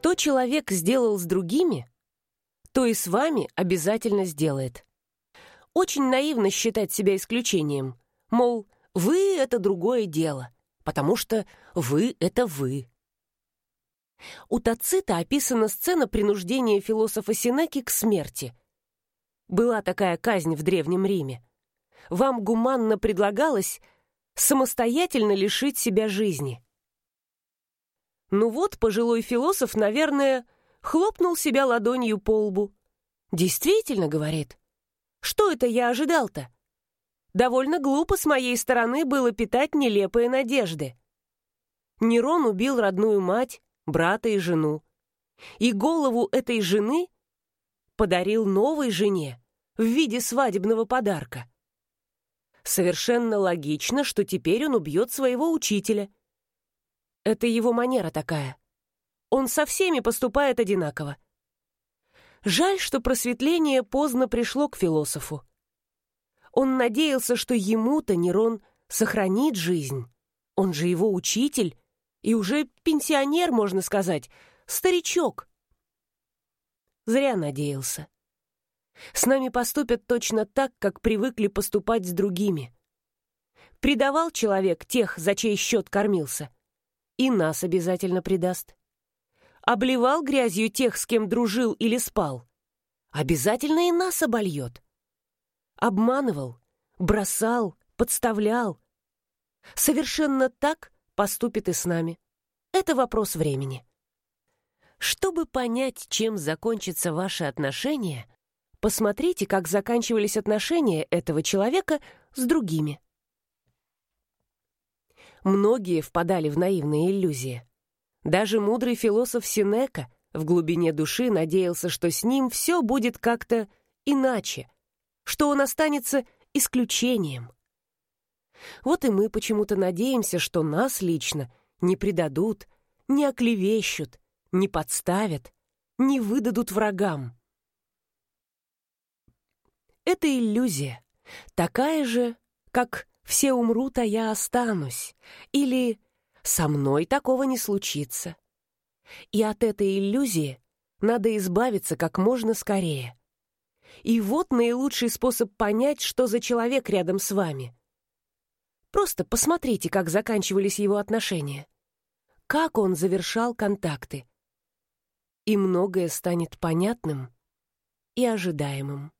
Что человек сделал с другими, то и с вами обязательно сделает. Очень наивно считать себя исключением. Мол, вы — это другое дело, потому что вы — это вы. У Тацита описана сцена принуждения философа Синеки к смерти. Была такая казнь в Древнем Риме. Вам гуманно предлагалось самостоятельно лишить себя жизни. Ну вот, пожилой философ, наверное, хлопнул себя ладонью по лбу. «Действительно, — говорит, — что это я ожидал-то? Довольно глупо с моей стороны было питать нелепые надежды. Нерон убил родную мать, брата и жену. И голову этой жены подарил новой жене в виде свадебного подарка. Совершенно логично, что теперь он убьет своего учителя. Это его манера такая. Он со всеми поступает одинаково. Жаль, что просветление поздно пришло к философу. Он надеялся, что ему-то Нерон сохранит жизнь. Он же его учитель и уже пенсионер, можно сказать, старичок. Зря надеялся. С нами поступят точно так, как привыкли поступать с другими. Предавал человек тех, за чей счет кормился, и нас обязательно предаст. Обливал грязью тех, с кем дружил или спал, обязательно и нас обольет. Обманывал, бросал, подставлял. Совершенно так поступит и с нами. Это вопрос времени. Чтобы понять, чем закончатся ваши отношения, посмотрите, как заканчивались отношения этого человека с другими. Многие впадали в наивные иллюзии. Даже мудрый философ Синека в глубине души надеялся, что с ним все будет как-то иначе, что он останется исключением. Вот и мы почему-то надеемся, что нас лично не предадут, не оклевещут, не подставят, не выдадут врагам. Это иллюзия, такая же, как «все умрут, а я останусь» или «со мной такого не случится». И от этой иллюзии надо избавиться как можно скорее. И вот наилучший способ понять, что за человек рядом с вами — Просто посмотрите, как заканчивались его отношения. Как он завершал контакты. И многое станет понятным и ожидаемым.